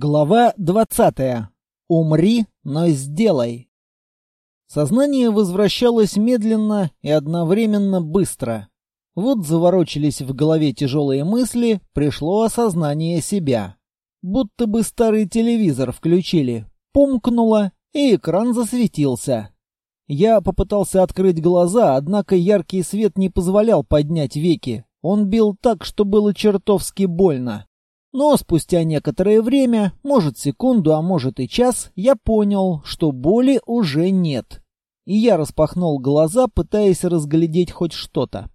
Глава 20. Умри, но сделай. Сознание возвращалось медленно и одновременно быстро. Вот заворочились в голове тяжелые мысли, пришло осознание себя. Будто бы старый телевизор включили. Помкнуло, и экран засветился. Я попытался открыть глаза, однако яркий свет не позволял поднять веки. Он бил так, что было чертовски больно. Но спустя некоторое время, может секунду, а может и час, я понял, что боли уже нет. И я распахнул глаза, пытаясь разглядеть хоть что-то.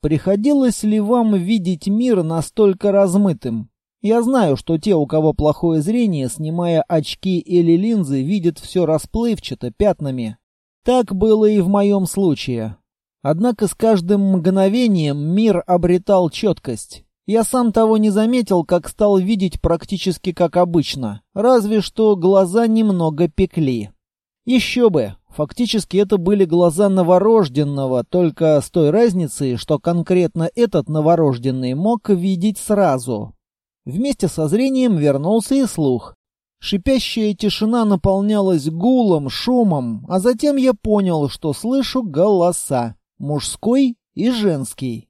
Приходилось ли вам видеть мир настолько размытым? Я знаю, что те, у кого плохое зрение, снимая очки или линзы, видят все расплывчато, пятнами. Так было и в моем случае. Однако с каждым мгновением мир обретал четкость. Я сам того не заметил, как стал видеть практически как обычно, разве что глаза немного пекли. Еще бы, фактически это были глаза новорожденного, только с той разницей, что конкретно этот новорожденный мог видеть сразу. Вместе со зрением вернулся и слух. Шипящая тишина наполнялась гулом, шумом, а затем я понял, что слышу голоса, мужской и женский.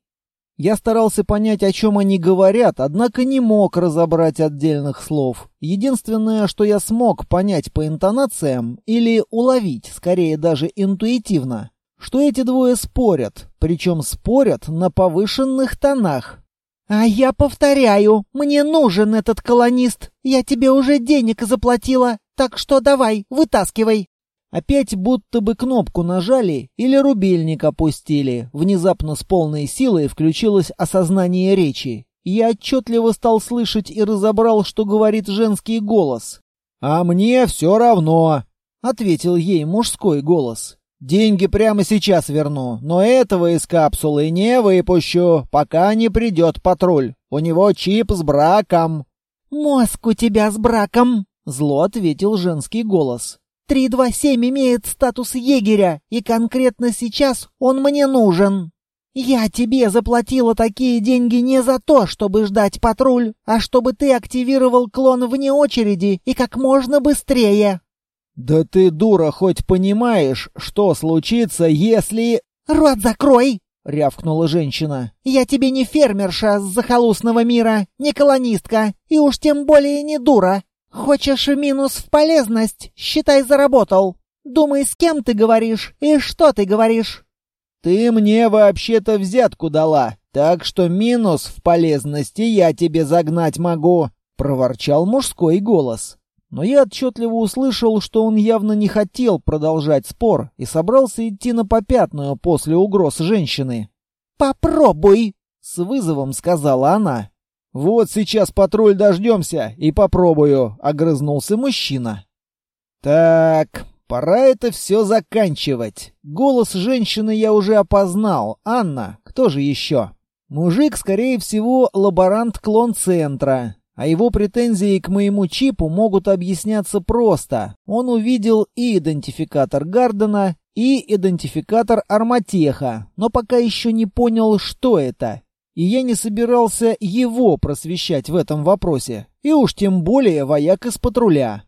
Я старался понять, о чем они говорят, однако не мог разобрать отдельных слов. Единственное, что я смог понять по интонациям или уловить, скорее даже интуитивно, что эти двое спорят, причем спорят на повышенных тонах. «А я повторяю, мне нужен этот колонист. Я тебе уже денег заплатила, так что давай, вытаскивай». Опять будто бы кнопку нажали или рубильник опустили. Внезапно с полной силой включилось осознание речи. Я отчетливо стал слышать и разобрал, что говорит женский голос. «А мне все равно», — ответил ей мужской голос. «Деньги прямо сейчас верну, но этого из капсулы не выпущу, пока не придет патруль. У него чип с браком». «Мозг у тебя с браком», — зло ответил женский голос. 327 имеет статус егеря, и конкретно сейчас он мне нужен. Я тебе заплатила такие деньги не за то, чтобы ждать патруль, а чтобы ты активировал клон вне очереди и как можно быстрее. Да ты, дура, хоть понимаешь, что случится, если... Рот закрой! — рявкнула женщина. «Я тебе не фермерша с захолустного мира, не колонистка, и уж тем более не дура. «Хочешь минус в полезность? Считай, заработал. Думай, с кем ты говоришь и что ты говоришь». «Ты мне вообще-то взятку дала, так что минус в полезности я тебе загнать могу», — проворчал мужской голос. Но я отчетливо услышал, что он явно не хотел продолжать спор и собрался идти на попятную после угроз женщины. «Попробуй!» — с вызовом сказала она. «Вот сейчас патруль дождемся и попробую», — огрызнулся мужчина. «Так, пора это все заканчивать. Голос женщины я уже опознал. Анна, кто же еще?» Мужик, скорее всего, лаборант клон-центра. А его претензии к моему чипу могут объясняться просто. Он увидел и идентификатор Гардена, и идентификатор Арматеха, но пока еще не понял, что это и я не собирался его просвещать в этом вопросе, и уж тем более вояк из патруля.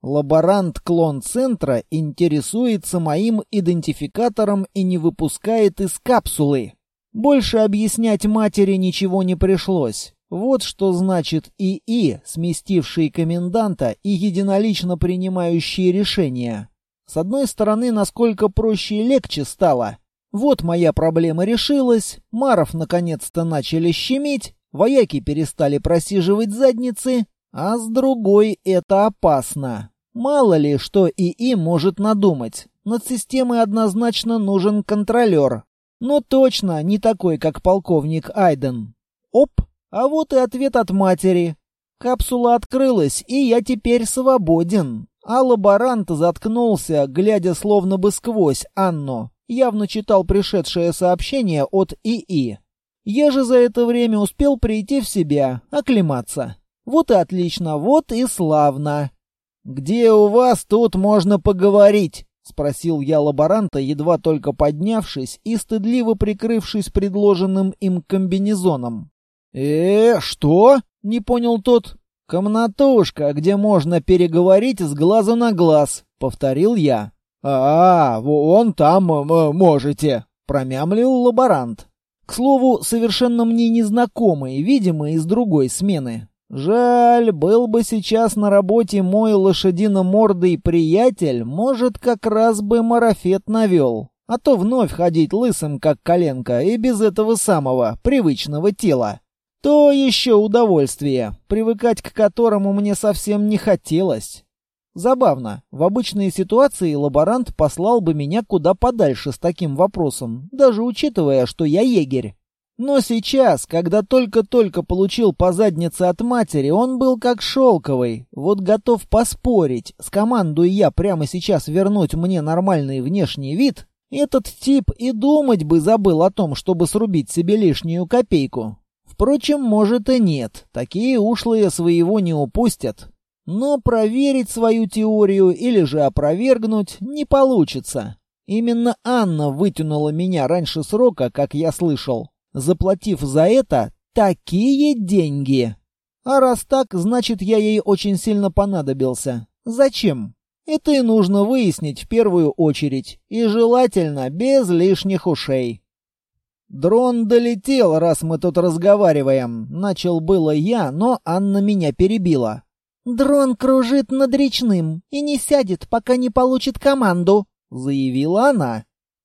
Лаборант клон-центра интересуется моим идентификатором и не выпускает из капсулы. Больше объяснять матери ничего не пришлось. Вот что значит ИИ, сместивший коменданта и единолично принимающий решения. С одной стороны, насколько проще и легче стало, вот моя проблема решилась, Маров наконец-то начали щемить, вояки перестали просиживать задницы, а с другой это опасно. Мало ли, что ИИ может надумать. Над системой однозначно нужен контролер. Но точно не такой, как полковник Айден. Оп, а вот и ответ от матери. Капсула открылась, и я теперь свободен. А лаборант заткнулся, глядя словно бы сквозь Анну явно читал пришедшее сообщение от ИИ. Я же за это время успел прийти в себя, оклематься. Вот и отлично, вот и славно. «Где у вас тут можно поговорить?» — спросил я лаборанта, едва только поднявшись и стыдливо прикрывшись предложенным им комбинезоном. «Э, что?» — не понял тот. «Комнатушка, где можно переговорить с глазу на глаз», — повторил я. «А, вон там можете», — промямлил лаборант. К слову, совершенно мне незнакомый, видимо, из другой смены. Жаль, был бы сейчас на работе мой лошадино-мордый приятель, может, как раз бы марафет навел. А то вновь ходить лысым, как коленка, и без этого самого, привычного тела. То еще удовольствие, привыкать к которому мне совсем не хотелось. Забавно, в обычной ситуации лаборант послал бы меня куда подальше с таким вопросом, даже учитывая, что я егерь. Но сейчас, когда только-только получил по заднице от матери, он был как шелковый. Вот готов поспорить, с командой я прямо сейчас вернуть мне нормальный внешний вид, этот тип и думать бы забыл о том, чтобы срубить себе лишнюю копейку. Впрочем, может и нет. Такие ушлые своего не упустят. Но проверить свою теорию или же опровергнуть не получится. Именно Анна вытянула меня раньше срока, как я слышал, заплатив за это такие деньги. А раз так, значит, я ей очень сильно понадобился. Зачем? Это и нужно выяснить в первую очередь, и желательно без лишних ушей. «Дрон долетел, раз мы тут разговариваем», — начал было я, но Анна меня перебила. «Дрон кружит над речным и не сядет, пока не получит команду», — заявила она.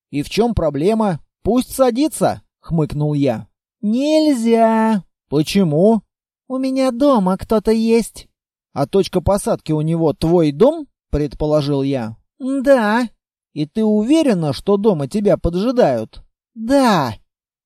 «И в чем проблема? Пусть садится», — хмыкнул я. «Нельзя». «Почему?» «У меня дома кто-то есть». «А точка посадки у него твой дом?» — предположил я. «Да». «И ты уверена, что дома тебя поджидают?» «Да».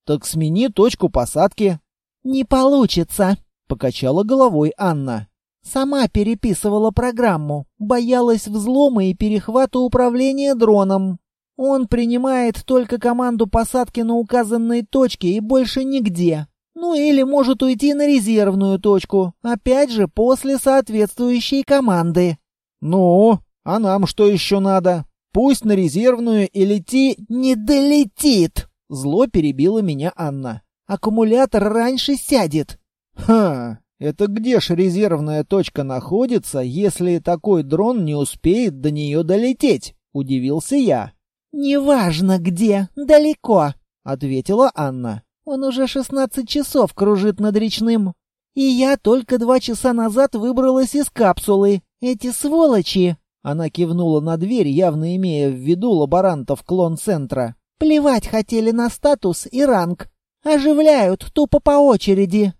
«Так смени точку посадки». «Не получится», — покачала головой Анна. «Сама переписывала программу, боялась взлома и перехвата управления дроном. Он принимает только команду посадки на указанной точке и больше нигде. Ну или может уйти на резервную точку, опять же после соответствующей команды». «Ну, а нам что еще надо? Пусть на резервную и лети...» «Не долетит!» Зло перебила меня Анна. «Аккумулятор раньше сядет». «Ха! Это где ж резервная точка находится, если такой дрон не успеет до нее долететь?» — удивился я. «Неважно где, далеко», — ответила Анна. «Он уже шестнадцать часов кружит над речным. И я только два часа назад выбралась из капсулы. Эти сволочи!» Она кивнула на дверь, явно имея в виду лаборантов клон-центра. Плевать хотели на статус и ранг. Оживляют тупо по очереди.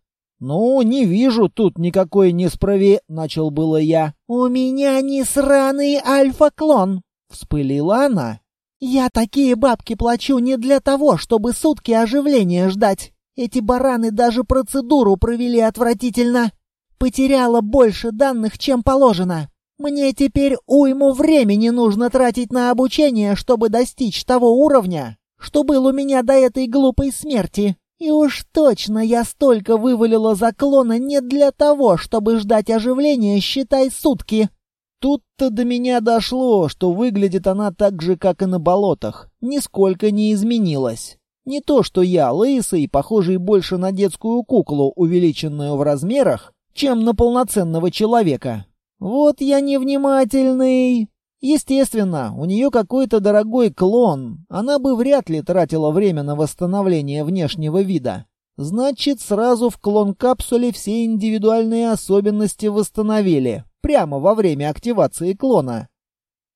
«Ну, не вижу тут никакой несправи...» — начал было я. «У меня не сраный альфа-клон!» — вспылила она. «Я такие бабки плачу не для того, чтобы сутки оживления ждать. Эти бараны даже процедуру провели отвратительно. Потеряла больше данных, чем положено. Мне теперь уйму времени нужно тратить на обучение, чтобы достичь того уровня, что был у меня до этой глупой смерти. И уж точно я столько вывалила заклона не для того, чтобы ждать оживления, считай, сутки. Тут-то до меня дошло, что выглядит она так же, как и на болотах. Нисколько не изменилась. Не то, что я лысый, похожий больше на детскую куклу, увеличенную в размерах, чем на полноценного человека. Вот я невнимательный. Естественно, у нее какой-то дорогой клон. Она бы вряд ли тратила время на восстановление внешнего вида. Значит, сразу в клон-капсуле все индивидуальные особенности восстановили. Прямо во время активации клона.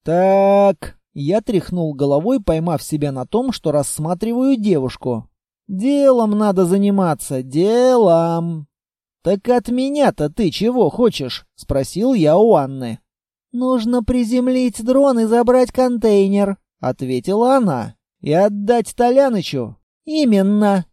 Так, я тряхнул головой, поймав себя на том, что рассматриваю девушку. Делом надо заниматься, делом. «Так от меня-то ты чего хочешь?» — спросил я у Анны. «Нужно приземлить дрон и забрать контейнер», — ответила она. «И отдать Толянычу?» «Именно».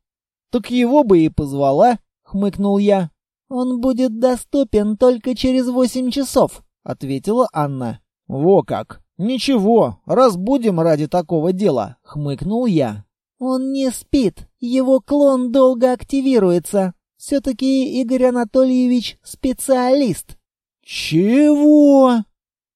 «Так его бы и позвала», — хмыкнул я. «Он будет доступен только через восемь часов», — ответила Анна. «Во как! Ничего, разбудим ради такого дела», — хмыкнул я. «Он не спит, его клон долго активируется», все-таки Игорь Анатольевич специалист. Чего?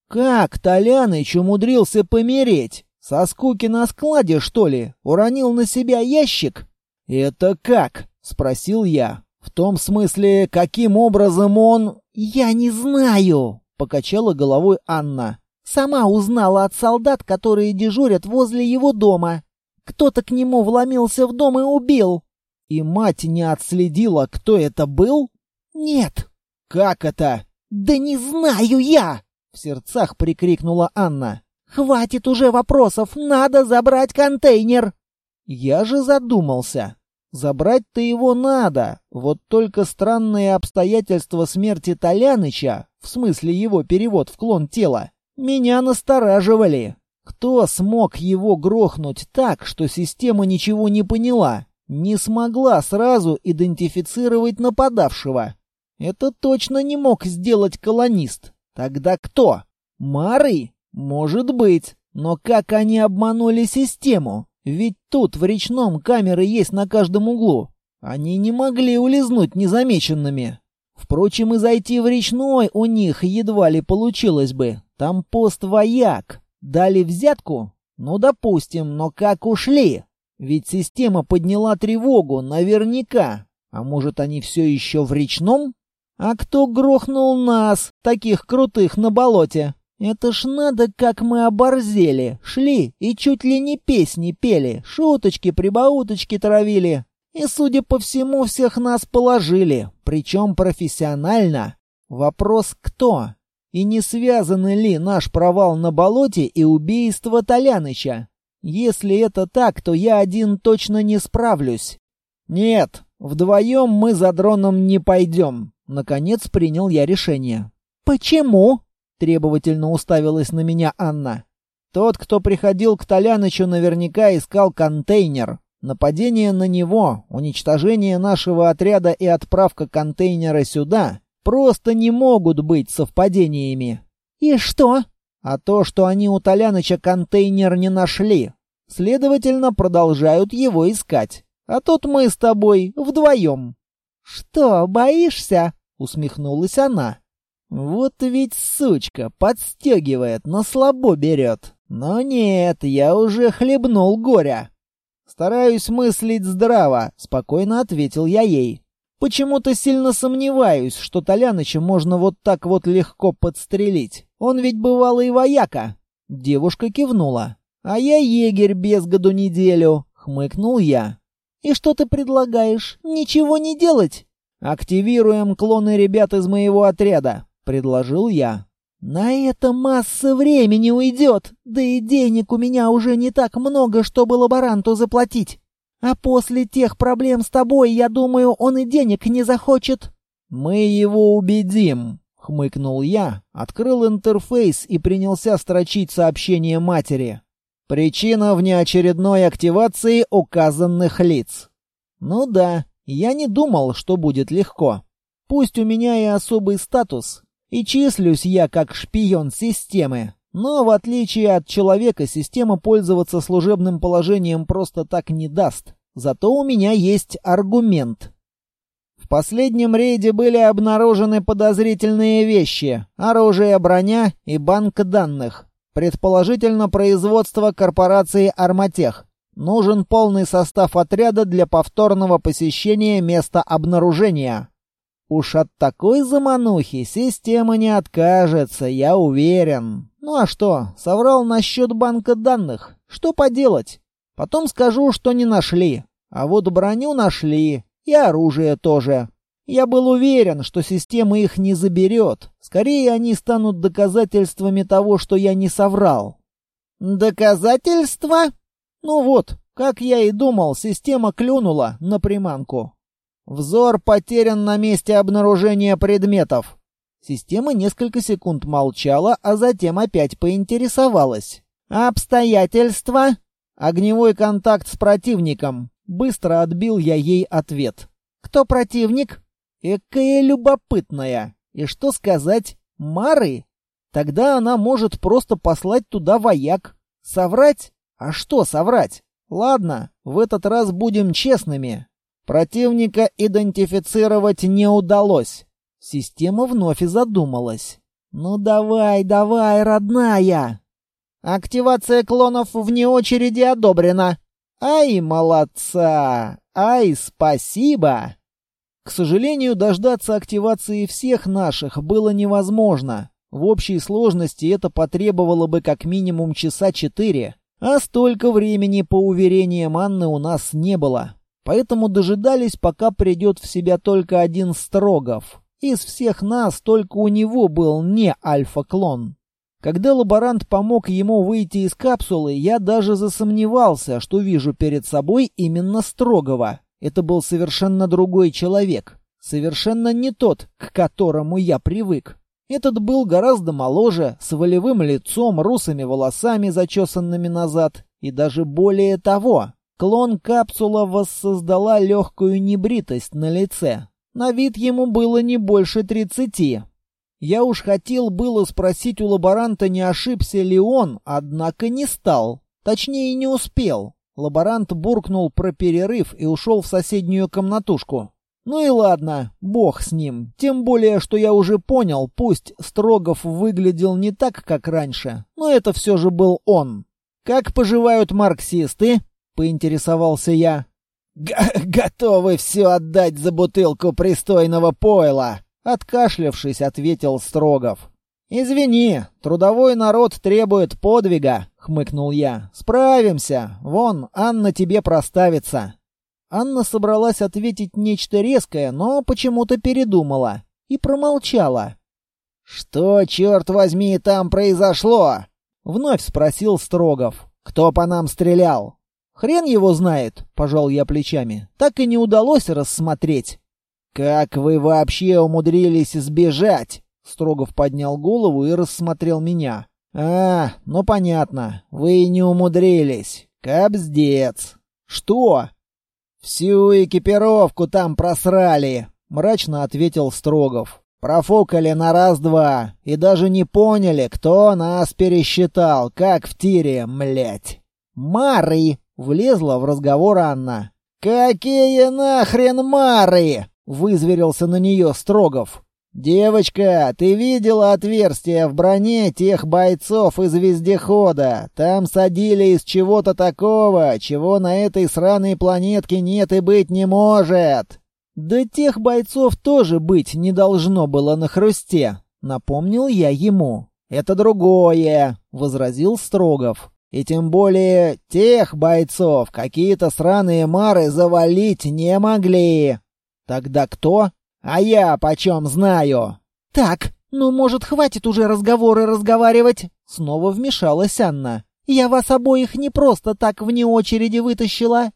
Как Толяныч умудрился помереть? Со скуки на складе, что ли? Уронил на себя ящик? Это как? Спросил я. В том смысле, каким образом он... Я не знаю, покачала головой Анна. Сама узнала от солдат, которые дежурят возле его дома. Кто-то к нему вломился в дом и убил. И мать не отследила, кто это был? Нет. Как это? Да не знаю я, в сердцах прикрикнула Анна. Хватит уже вопросов, надо забрать контейнер. Я же задумался. Забрать-то его надо, вот только странные обстоятельства смерти Толяныча, в смысле его перевод в клон тела, меня настораживали. Кто смог его грохнуть так, что система ничего не поняла, не смогла сразу идентифицировать нападавшего? Это точно не мог сделать колонист. Тогда кто? Мары? Может быть. Но как они обманули систему? Ведь тут в речном камеры есть на каждом углу. Они не могли улизнуть незамеченными. Впрочем, и зайти в речной у них едва ли получилось бы. Там пост вояк. Дали взятку? Ну, допустим, но как ушли? Ведь система подняла тревогу, наверняка. А может, они все еще в речном? А кто грохнул нас, таких крутых, на болоте? Это ж надо, как мы оборзели. Шли и чуть ли не песни пели, шуточки, прибауточки травили. И, судя по всему, всех нас положили, причем профессионально. Вопрос кто? И не связаны ли наш провал на болоте и убийство Толяныча? Если это так, то я один точно не справлюсь. Нет, вдвоем мы за дроном не пойдем. Наконец принял я решение. «Почему?» — требовательно уставилась на меня Анна. «Тот, кто приходил к Толянычу, наверняка искал контейнер. Нападение на него, уничтожение нашего отряда и отправка контейнера сюда просто не могут быть совпадениями. И что? А то, что они у Толяныча контейнер не нашли. Следовательно, продолжают его искать. А тут мы с тобой вдвоем. Что, боишься? Усмехнулась она. Вот ведь сучка подстегивает, но слабо берет. Но нет, я уже хлебнул горя. Стараюсь мыслить здраво, спокойно ответил я ей. Почему-то сильно сомневаюсь, что Толяныча можно вот так вот легко подстрелить. Он ведь бывалый вояка. Девушка кивнула. А я егерь без году неделю, хмыкнул я. И что ты предлагаешь? Ничего не делать? Активируем клоны ребят из моего отряда, предложил я. На это масса времени уйдет, да и денег у меня уже не так много, чтобы лаборанту заплатить. А после тех проблем с тобой, я думаю, он и денег не захочет. Мы его убедим, хмыкнул я, открыл интерфейс и принялся строчить сообщение матери. Причина внеочередной активации указанных лиц. Ну да, я не думал, что будет легко. Пусть у меня и особый статус, и числюсь я как шпион системы, но в отличие от человека, система пользоваться служебным положением просто так не даст. Зато у меня есть аргумент. В последнем рейде были обнаружены подозрительные вещи, оружие, броня и банк данных. Предположительно, производство корпорации «Арматех». Нужен полный состав отряда для повторного посещения места обнаружения. Уж от такой заманухи система не откажется, я уверен. Ну а что, соврал насчет банка данных. Что поделать? Потом скажу, что не нашли. А вот броню нашли. И оружие тоже. Я был уверен, что система их не заберет. Скорее, они станут доказательствами того, что я не соврал. Доказательства? Ну вот, как я и думал, система клюнула на приманку. Взор потерян на месте обнаружения предметов. Система несколько секунд молчала, а затем опять поинтересовалась. «Обстоятельства?» «Огневой контакт с противником». Быстро отбил я ей ответ. «Кто противник?» «Экая любопытная. И что сказать? Мары? Тогда она может просто послать туда вояк. Соврать? А что соврать? Ладно, в этот раз будем честными. Противника идентифицировать не удалось. Система вновь и задумалась. «Ну давай, давай, родная!» «Активация клонов вне очереди одобрена!» «Ай, молодца! Ай, спасибо!» К сожалению, дождаться активации всех наших было невозможно. В общей сложности это потребовало бы как минимум часа четыре, а столько времени, по уверениям Анны, у нас не было. Поэтому дожидались, пока придет в себя только один Строгов. Из всех нас только у него был не альфа-клон. Когда лаборант помог ему выйти из капсулы, я даже засомневался, что вижу перед собой именно Строгова. Это был совершенно другой человек. Совершенно не тот, к которому я привык. Этот был гораздо моложе, с волевым лицом, русыми волосами, зачесанными назад. И даже более того, клон капсула воссоздала легкую небритость на лице. На вид ему было не больше тридцати. Я уж хотел было спросить у лаборанта, не ошибся ли он, однако не стал. Точнее, не успел. Лаборант буркнул про перерыв и ушел в соседнюю комнатушку. Ну и ладно, бог с ним. Тем более, что я уже понял, пусть Строгов выглядел не так, как раньше, но это все же был он. «Как поживают марксисты?» — поинтересовался я. «Готовы все отдать за бутылку пристойного пойла», — откашлявшись, ответил Строгов. «Извини, трудовой народ требует подвига», — хмыкнул я. «Справимся. Вон, Анна тебе проставится». Анна собралась ответить нечто резкое, но почему-то передумала и промолчала. «Что, черт возьми, там произошло?» — вновь спросил Строгов. «Кто по нам стрелял?» «Хрен его знает», — пожал я плечами. «Так и не удалось рассмотреть». «Как вы вообще умудрились сбежать?» Строгов поднял голову и рассмотрел меня. «А, ну понятно. Вы не умудрились. Кобздец». «Что?» «Всю экипировку там просрали», — мрачно ответил Строгов. «Профукали на раз-два и даже не поняли, кто нас пересчитал, как в тире, млять». «Мары!» — влезла в разговор Анна. «Какие нахрен мары?» — вызверился на нее Строгов. «Девочка, ты видела отверстие в броне тех бойцов из вездехода? Там садили из чего-то такого, чего на этой сраной планетке нет и быть не может!» «Да тех бойцов тоже быть не должно было на хрусте», — напомнил я ему. «Это другое», — возразил Строгов. «И тем более тех бойцов какие-то сраные мары завалить не могли». «Тогда кто?» «А я почем знаю?» «Так, ну, может, хватит уже разговоры разговаривать?» Снова вмешалась Анна. «Я вас обоих не просто так вне очереди вытащила».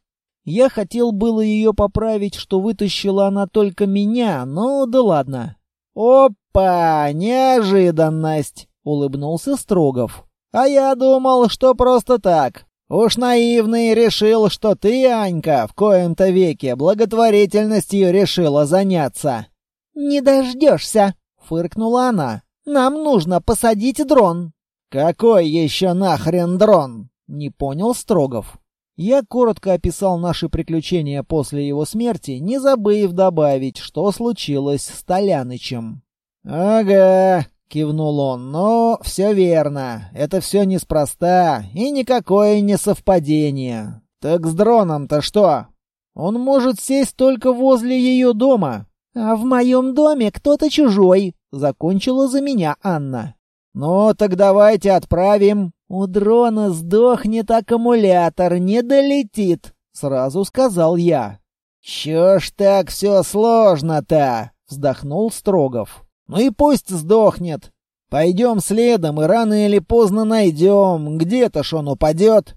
Я хотел было ее поправить, что вытащила она только меня, но да ладно. «Опа! Неожиданность!» — улыбнулся Строгов. «А я думал, что просто так. Уж наивный решил, что ты, Анька, в коем-то веке благотворительностью решила заняться. «Не дождешься», — фыркнула она. «Нам нужно посадить дрон». «Какой еще нахрен дрон?» — не понял Строгов. Я коротко описал наши приключения после его смерти, не забыв добавить, что случилось с Толянычем. «Ага, Кивнул он. «Но все верно. Это все неспроста. И никакое не совпадение. Так с дроном-то что? Он может сесть только возле ее дома». «А в моем доме кто-то чужой», — закончила за меня Анна. «Ну, так давайте отправим». «У дрона сдохнет аккумулятор, не долетит», — сразу сказал я. «Чё ж так все сложно-то?» — вздохнул Строгов. Ну и пусть сдохнет. Пойдем следом и рано или поздно найдем. Где-то ж он упадет.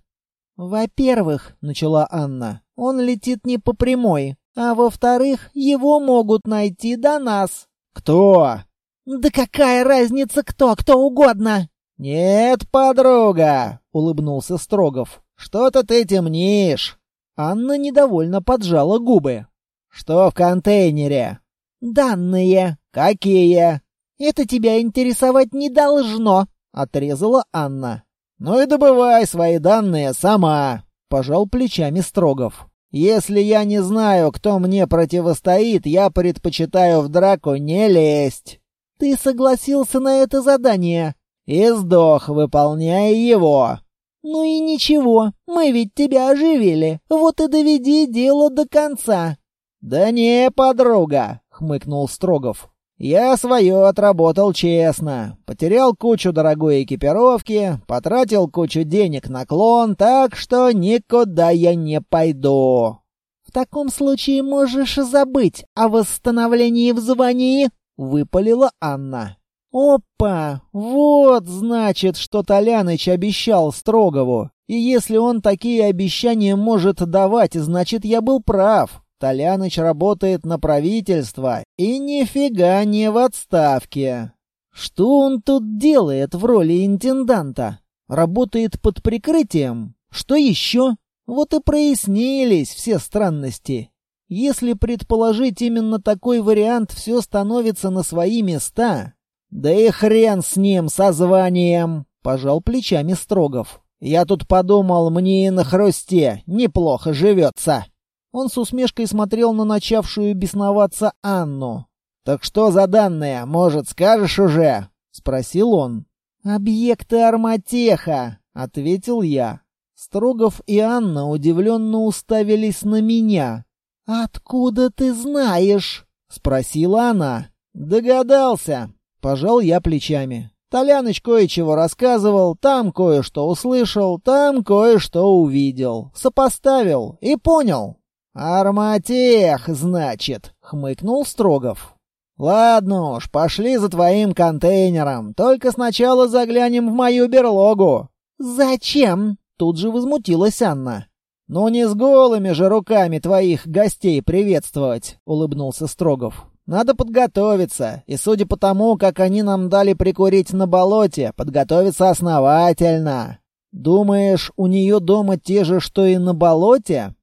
Во-первых, начала Анна, он летит не по прямой. А во-вторых, его могут найти до нас. Кто? Да какая разница кто, кто угодно. Нет, подруга, улыбнулся Строгов. Что-то ты темнишь. Анна недовольно поджала губы. Что в контейнере? Данные. «Какие?» «Это тебя интересовать не должно», — отрезала Анна. «Ну и добывай свои данные сама», — пожал плечами Строгов. «Если я не знаю, кто мне противостоит, я предпочитаю в драку не лезть». «Ты согласился на это задание?» «И сдох, выполняя его». «Ну и ничего, мы ведь тебя оживили, вот и доведи дело до конца». «Да не, подруга», — хмыкнул Строгов. «Я свое отработал честно. Потерял кучу дорогой экипировки, потратил кучу денег на клон, так что никуда я не пойду». «В таком случае можешь забыть о восстановлении в звании», — выпалила Анна. «Опа! Вот, значит, что Толяныч обещал Строгову. И если он такие обещания может давать, значит, я был прав. Толяныч работает на правительство и нифига не в отставке. Что он тут делает в роли интенданта? Работает под прикрытием? Что еще? Вот и прояснились все странности. Если предположить именно такой вариант, все становится на свои места. «Да и хрен с ним, со званием!» — пожал плечами Строгов. «Я тут подумал, мне и на хрусте неплохо живется». Он с усмешкой смотрел на начавшую бесноваться Анну. «Так что за данные, может, скажешь уже?» — спросил он. «Объекты Арматеха», — ответил я. Строгов и Анна удивленно уставились на меня. «Откуда ты знаешь?» — спросила она. «Догадался. Пожал я плечами. Толяныч кое-чего рассказывал, там кое-что услышал, там кое-что увидел. Сопоставил и понял. «Арматех, значит», — хмыкнул Строгов. «Ладно уж, пошли за твоим контейнером. Только сначала заглянем в мою берлогу». «Зачем?» — тут же возмутилась Анна. «Ну не с голыми же руками твоих гостей приветствовать», — улыбнулся Строгов. Надо подготовиться, и судя по тому, как они нам дали прикурить на болоте, подготовиться основательно. Думаешь, у нее дома те же, что и на болоте?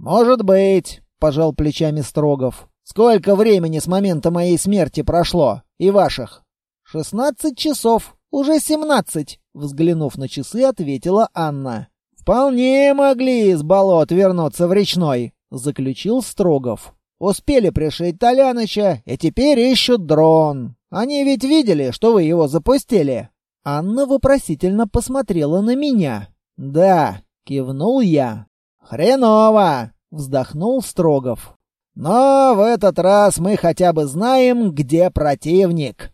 Может быть, пожал плечами Строгов. Сколько времени с момента моей смерти прошло? И ваших? Шестнадцать часов. Уже семнадцать, взглянув на часы, ответила Анна. Вполне могли из болот вернуться в речной, заключил Строгов. Успели пришить Толяныча, и теперь ищут дрон. Они ведь видели, что вы его запустили». Анна вопросительно посмотрела на меня. «Да», — кивнул я. «Хреново!» — вздохнул Строгов. «Но в этот раз мы хотя бы знаем, где противник».